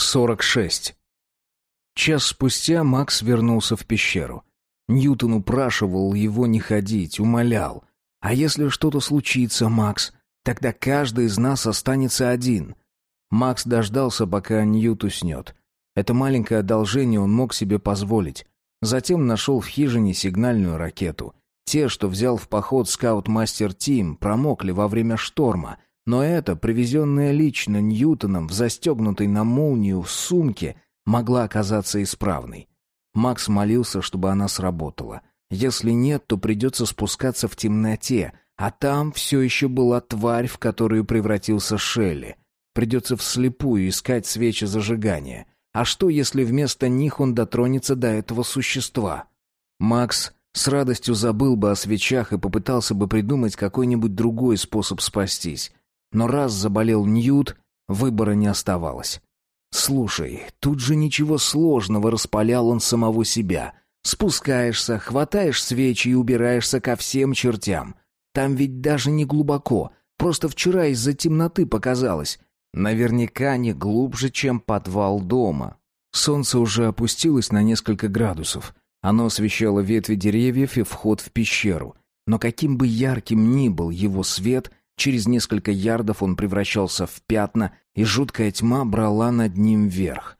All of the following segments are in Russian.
46. Час спустя Макс вернулся в пещеру. Ньютон упрашивал его не ходить, умолял. «А если что-то случится, Макс, тогда каждый из нас останется один». Макс дождался, пока Ньют уснет. Это маленькое одолжение он мог себе позволить. Затем нашел в хижине сигнальную ракету. Те, что взял в поход скаут-мастер Тим, промокли во время шторма — но это, привезенная лично Ньютоном в застегнутой на молнию сумке, могла оказаться исправной. Макс молился, чтобы она сработала. Если нет, то придется спускаться в темноте, а там все еще была тварь, в которую превратился Шелли. Придется вслепую искать свечи зажигания. А что, если вместо них он дотронется до этого существа? Макс с радостью забыл бы о свечах и попытался бы придумать какой-нибудь другой способ спастись. Но раз заболел Ньют, выбора не оставалось. «Слушай, тут же ничего сложного», — распалял он самого себя. «Спускаешься, хватаешь свечи и убираешься ко всем чертям. Там ведь даже не глубоко, просто вчера из-за темноты показалось. Наверняка не глубже, чем подвал дома». Солнце уже опустилось на несколько градусов. Оно освещало ветви деревьев и вход в пещеру. Но каким бы ярким ни был его свет, Через несколько ярдов он превращался в пятна, и жуткая тьма брала над ним вверх.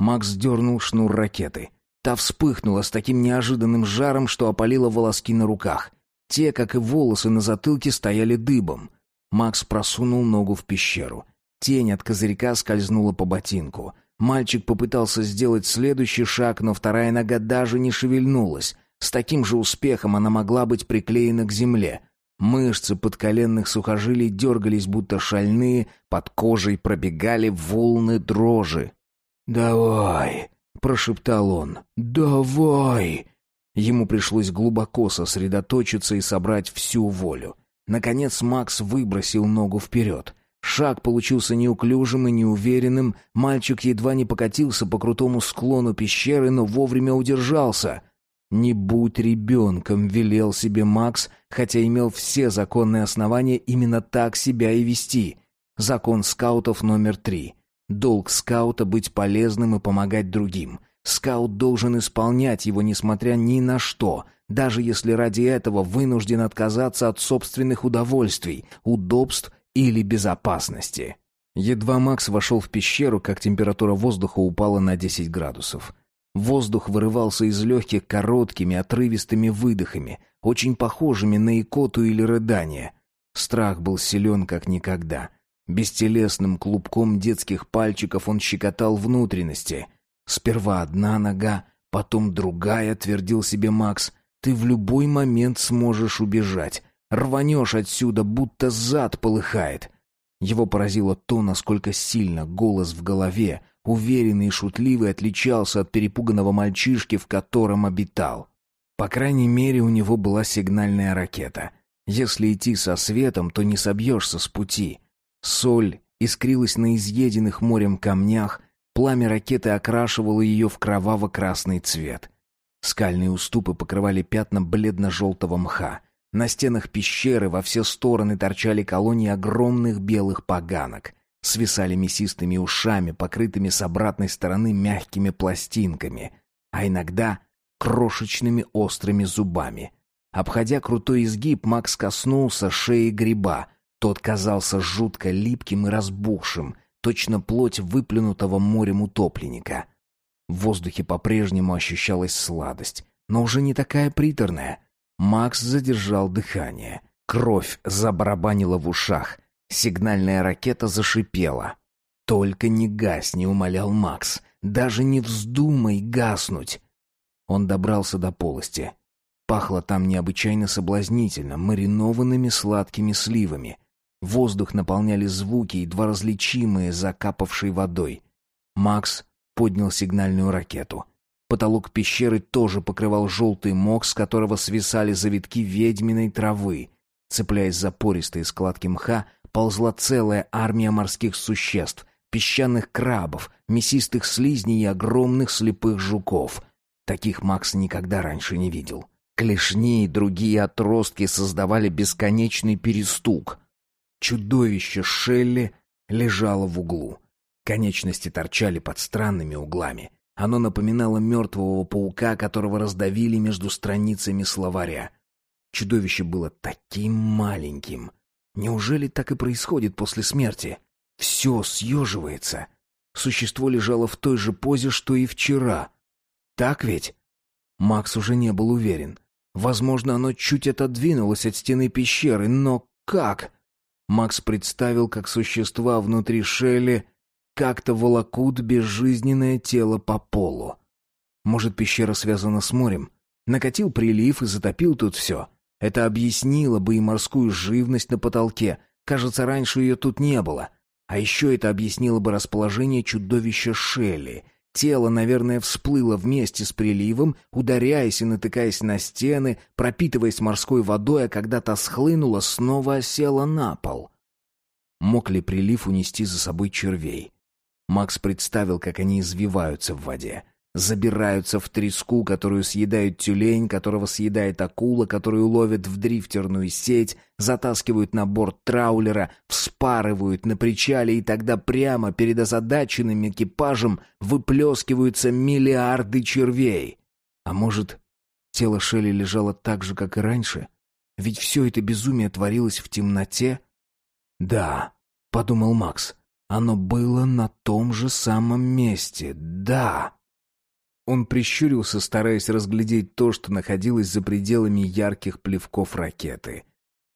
Макс дернул шнур ракеты. Та вспыхнула с таким неожиданным жаром, что опалила волоски на руках. Те, как и волосы на затылке, стояли дыбом. Макс просунул ногу в пещеру. Тень от козырька скользнула по ботинку. Мальчик попытался сделать следующий шаг, но вторая нога даже не шевельнулась. С таким же успехом она могла быть приклеена к земле. Мышцы подколенных сухожилий дергались, будто шальные, под кожей пробегали волны дрожи. «Давай!» — прошептал он. «Давай!» Ему пришлось глубоко сосредоточиться и собрать всю волю. Наконец Макс выбросил ногу вперед. Шаг получился неуклюжим и неуверенным. Мальчик едва не покатился по крутому склону пещеры, но вовремя удержался. «Не будь ребенком», — велел себе Макс, хотя имел все законные основания именно так себя и вести. Закон скаутов номер три. Долг скаута — быть полезным и помогать другим. Скаут должен исполнять его, несмотря ни на что, даже если ради этого вынужден отказаться от собственных удовольствий, удобств или безопасности. Едва Макс вошел в пещеру, как температура воздуха упала на 10 градусов. Воздух вырывался из легких короткими, отрывистыми выдохами, очень похожими на икоту или рыдание. Страх был силен как никогда. Бестелесным клубком детских пальчиков он щекотал внутренности. Сперва одна нога, потом другая, твердил себе Макс. Ты в любой момент сможешь убежать. Рванешь отсюда, будто зад полыхает. Его поразило то, насколько сильно голос в голове, уверенный и шутливый, отличался от перепуганного мальчишки, в котором обитал. По крайней мере, у него была сигнальная ракета. Если идти со светом, то не собьешься с пути. Соль искрилась на изъеденных морем камнях, пламя ракеты окрашивало ее в кроваво-красный цвет. Скальные уступы покрывали пятна бледно-желтого мха. На стенах пещеры во все стороны торчали колонии огромных белых поганок свисали мясистыми ушами, покрытыми с обратной стороны мягкими пластинками, а иногда крошечными острыми зубами. Обходя крутой изгиб, Макс коснулся шеи гриба. Тот казался жутко липким и разбухшим, точно плоть выплюнутого морем утопленника. В воздухе по-прежнему ощущалась сладость, но уже не такая приторная. Макс задержал дыхание. Кровь забарабанила в ушах — Сигнальная ракета зашипела. «Только не гасни», — умолял Макс. «Даже не вздумай гаснуть». Он добрался до полости. Пахло там необычайно соблазнительно, маринованными сладкими сливами. Воздух наполняли звуки, едва различимые закапавшей водой. Макс поднял сигнальную ракету. Потолок пещеры тоже покрывал желтый мох, с которого свисали завитки ведьминой травы. Цепляясь за пористые складки мха, ползла целая армия морских существ, песчаных крабов, мясистых слизней и огромных слепых жуков. Таких Макс никогда раньше не видел. Клешни и другие отростки создавали бесконечный перестук. Чудовище Шелли лежало в углу. Конечности торчали под странными углами. Оно напоминало мертвого паука, которого раздавили между страницами словаря. Чудовище было таким маленьким. Неужели так и происходит после смерти? Все съеживается. Существо лежало в той же позе, что и вчера. Так ведь? Макс уже не был уверен. Возможно, оно чуть отодвинулось от стены пещеры, но как? Макс представил, как существа внутри Шелли как-то волокут безжизненное тело по полу. Может, пещера связана с морем? Накатил прилив и затопил тут все. Это объяснило бы и морскую живность на потолке. Кажется, раньше ее тут не было. А еще это объяснило бы расположение чудовища Шелли. Тело, наверное, всплыло вместе с приливом, ударяясь и натыкаясь на стены, пропитываясь морской водой, а когда то схлынуло, снова осело на пол. Мог ли прилив унести за собой червей? Макс представил, как они извиваются в воде забираются в треску, которую съедает тюлень, которого съедает акула, которую ловят в дрифтерную сеть, затаскивают на борт траулера, вспарывают на причале, и тогда прямо перед озадаченным экипажем выплескиваются миллиарды червей. А может, тело Шелли лежало так же, как и раньше? Ведь все это безумие творилось в темноте? «Да», — подумал Макс, — «оно было на том же самом месте, да». Он прищурился, стараясь разглядеть то, что находилось за пределами ярких плевков ракеты.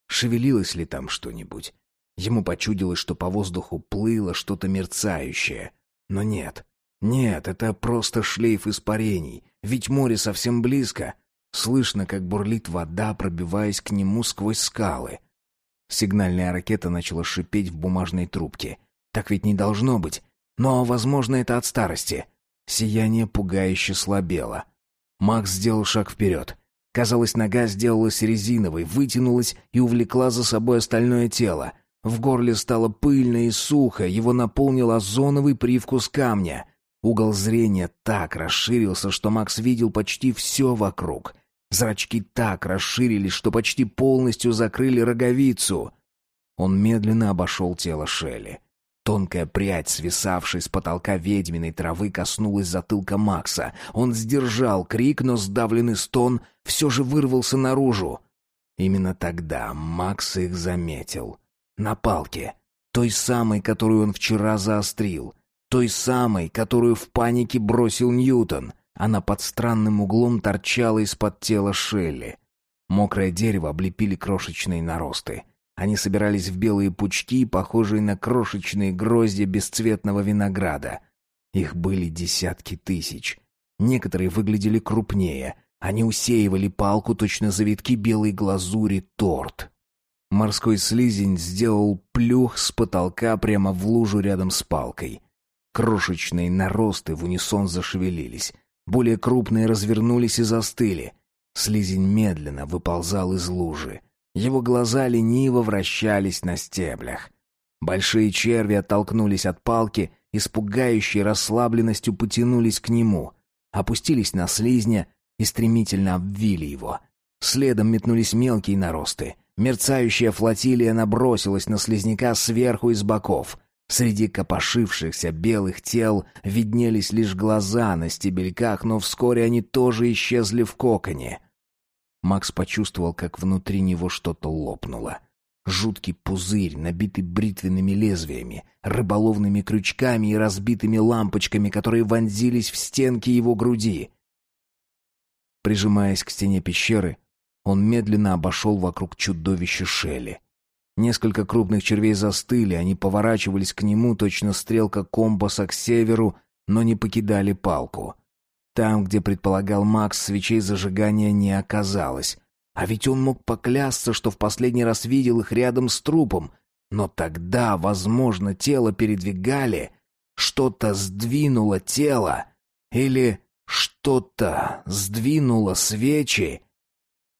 Шевелилось ли там что-нибудь? Ему почудилось, что по воздуху плыло что-то мерцающее. Но нет. Нет, это просто шлейф испарений. Ведь море совсем близко. Слышно, как бурлит вода, пробиваясь к нему сквозь скалы. Сигнальная ракета начала шипеть в бумажной трубке. Так ведь не должно быть. Но, возможно, это от старости. Сияние пугающе слабело. Макс сделал шаг вперед. Казалось, нога сделалась резиновой, вытянулась и увлекла за собой остальное тело. В горле стало пыльно и сухо, его наполнил озоновый привкус камня. Угол зрения так расширился, что Макс видел почти все вокруг. Зрачки так расширились, что почти полностью закрыли роговицу. Он медленно обошел тело Шелли. Тонкая прядь, свисавшей с потолка ведьминой травы, коснулась затылка Макса. Он сдержал крик, но сдавленный стон все же вырвался наружу. Именно тогда Макс их заметил. На палке. Той самой, которую он вчера заострил. Той самой, которую в панике бросил Ньютон. Она под странным углом торчала из-под тела Шелли. Мокрое дерево облепили крошечные наросты. Они собирались в белые пучки, похожие на крошечные гроздья бесцветного винограда. Их были десятки тысяч. Некоторые выглядели крупнее. Они усеивали палку точно завитки белой глазури торт. Морской слизень сделал плюх с потолка прямо в лужу рядом с палкой. Крошечные наросты в унисон зашевелились. Более крупные развернулись и застыли. Слизень медленно выползал из лужи. Его глаза лениво вращались на стеблях. Большие черви оттолкнулись от палки и расслабленностью потянулись к нему, опустились на слизня и стремительно обвили его. Следом метнулись мелкие наросты. Мерцающая флотилия набросилась на слизняка сверху и с боков. Среди копошившихся белых тел виднелись лишь глаза на стебельках, но вскоре они тоже исчезли в коконе. Макс почувствовал, как внутри него что-то лопнуло. Жуткий пузырь, набитый бритвенными лезвиями, рыболовными крючками и разбитыми лампочками, которые вонзились в стенки его груди. Прижимаясь к стене пещеры, он медленно обошел вокруг чудовища Шелли. Несколько крупных червей застыли, они поворачивались к нему, точно стрелка компаса к северу, но не покидали палку. Там, где предполагал Макс, свечей зажигания не оказалось. А ведь он мог поклясться, что в последний раз видел их рядом с трупом. Но тогда, возможно, тело передвигали, что-то сдвинуло тело. Или что-то сдвинуло свечи.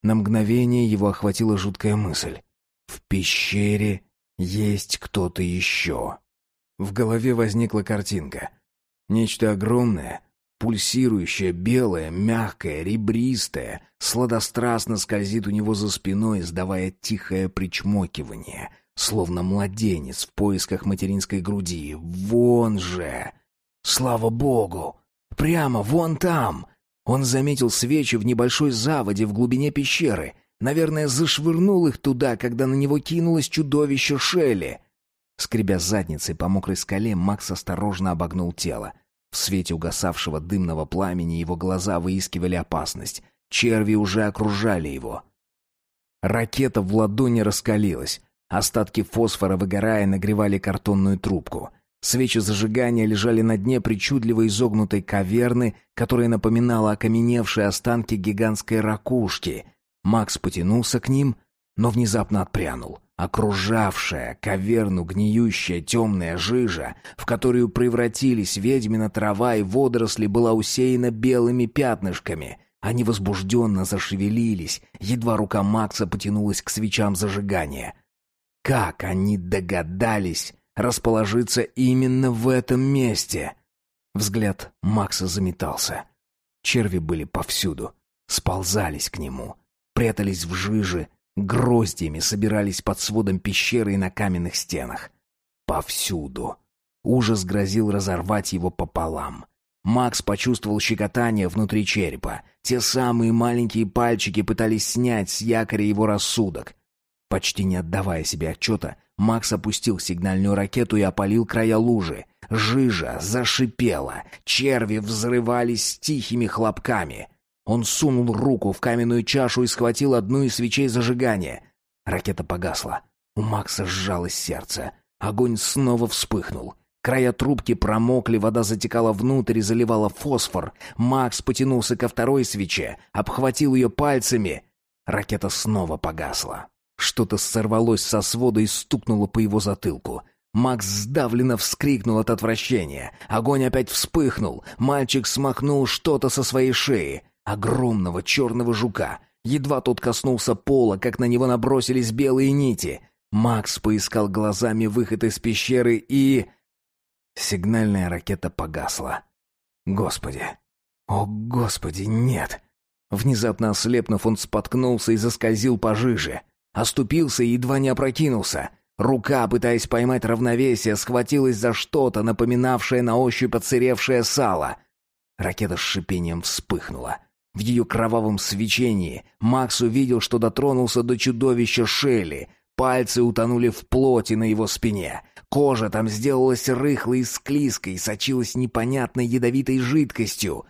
На мгновение его охватила жуткая мысль. В пещере есть кто-то еще. В голове возникла картинка. Нечто огромное, Пульсирующая, белая, мягкая, ребристая, сладострастно скользит у него за спиной, издавая тихое причмокивание. словно младенец в поисках материнской груди. Вон же! Слава богу! Прямо вон там! Он заметил свечи в небольшой заводе в глубине пещеры. Наверное, зашвырнул их туда, когда на него кинулось чудовище Шелли. Скребя задницей по мокрой скале, Макс осторожно обогнул тело. В свете угасавшего дымного пламени его глаза выискивали опасность. Черви уже окружали его. Ракета в ладони раскалилась. Остатки фосфора, выгорая, нагревали картонную трубку. Свечи зажигания лежали на дне причудливо изогнутой каверны, которая напоминала окаменевшие останки гигантской ракушки. Макс потянулся к ним, но внезапно отпрянул. Окружавшая каверну гниющая темная жижа, в которую превратились ведьмина трава и водоросли, была усеяна белыми пятнышками. Они возбужденно зашевелились, едва рука Макса потянулась к свечам зажигания. Как они догадались расположиться именно в этом месте? Взгляд Макса заметался. Черви были повсюду, сползались к нему, прятались в жиже, гроздьями собирались под сводом пещеры и на каменных стенах. Повсюду. Ужас грозил разорвать его пополам. Макс почувствовал щекотание внутри черепа. Те самые маленькие пальчики пытались снять с якоря его рассудок. Почти не отдавая себе отчета, Макс опустил сигнальную ракету и опалил края лужи. Жижа зашипела, черви взрывались тихими хлопками. Он сунул руку в каменную чашу и схватил одну из свечей зажигания. Ракета погасла. У Макса сжалось сердце. Огонь снова вспыхнул. Края трубки промокли, вода затекала внутрь и заливала фосфор. Макс потянулся ко второй свече, обхватил ее пальцами. Ракета снова погасла. Что-то сорвалось со свода и стукнуло по его затылку. Макс сдавленно вскрикнул от отвращения. Огонь опять вспыхнул. Мальчик смахнул что-то со своей шеи. Огромного черного жука. Едва тот коснулся пола, как на него набросились белые нити. Макс поискал глазами выход из пещеры и... Сигнальная ракета погасла. Господи! О, Господи, нет! Внезапно ослепнув, он споткнулся и заскользил пожиже. Оступился и едва не опрокинулся. Рука, пытаясь поймать равновесие, схватилась за что-то, напоминавшее на ощупь отсыревшее сало. Ракета с шипением вспыхнула. В ее кровавом свечении Макс увидел, что дотронулся до чудовища Шелли. Пальцы утонули в плоти на его спине. Кожа там сделалась рыхлой и склизкой, сочилась непонятной ядовитой жидкостью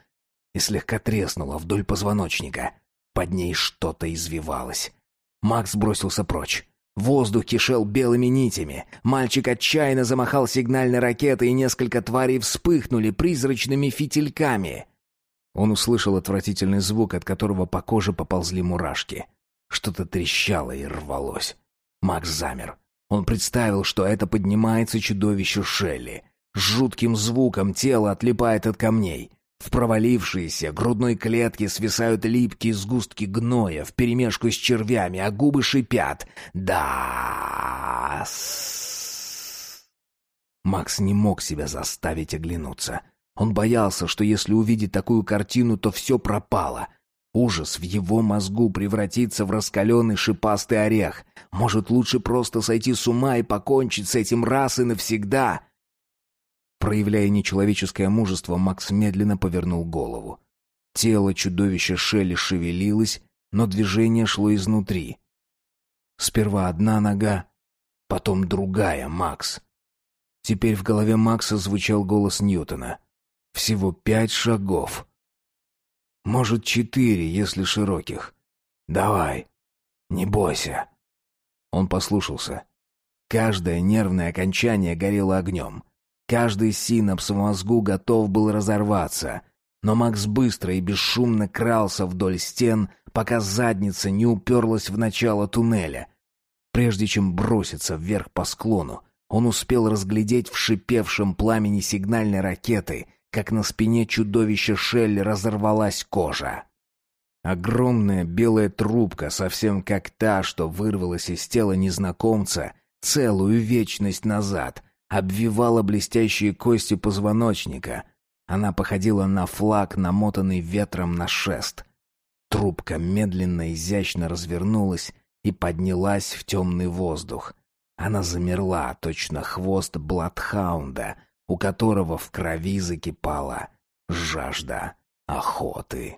и слегка треснула вдоль позвоночника. Под ней что-то извивалось. Макс бросился прочь. Воздух кишел белыми нитями. Мальчик отчаянно замахал сигнальной ракетой, и несколько тварей вспыхнули призрачными фитильками. Он услышал отвратительный звук, от которого по коже поползли мурашки. Что-то трещало и рвалось. Макс замер. Он представил, что это поднимается чудовище Шелли. С жутким звуком тело отлипает от камней. В провалившейся грудной клетке свисают липкие сгустки гноя вперемешку с червями, а губы шипят. да Макс не мог себя заставить оглянуться. Он боялся, что если увидит такую картину, то все пропало. Ужас в его мозгу превратится в раскаленный шипастый орех. Может, лучше просто сойти с ума и покончить с этим раз и навсегда? Проявляя нечеловеческое мужество, Макс медленно повернул голову. Тело чудовища Шелли шевелилось, но движение шло изнутри. Сперва одна нога, потом другая, Макс. Теперь в голове Макса звучал голос Ньютона. Всего пять шагов. Может, четыре, если широких. Давай, не бойся. Он послушался. Каждое нервное окончание горело огнем. Каждый синапс в мозгу готов был разорваться. Но Макс быстро и бесшумно крался вдоль стен, пока задница не уперлась в начало туннеля. Прежде чем броситься вверх по склону, он успел разглядеть в шипевшем пламени сигнальной ракеты как на спине чудовища Шелли разорвалась кожа. Огромная белая трубка, совсем как та, что вырвалась из тела незнакомца целую вечность назад, обвивала блестящие кости позвоночника. Она походила на флаг, намотанный ветром на шест. Трубка медленно, изящно развернулась и поднялась в темный воздух. Она замерла, точно хвост бладхаунда, у которого в крови закипала жажда охоты.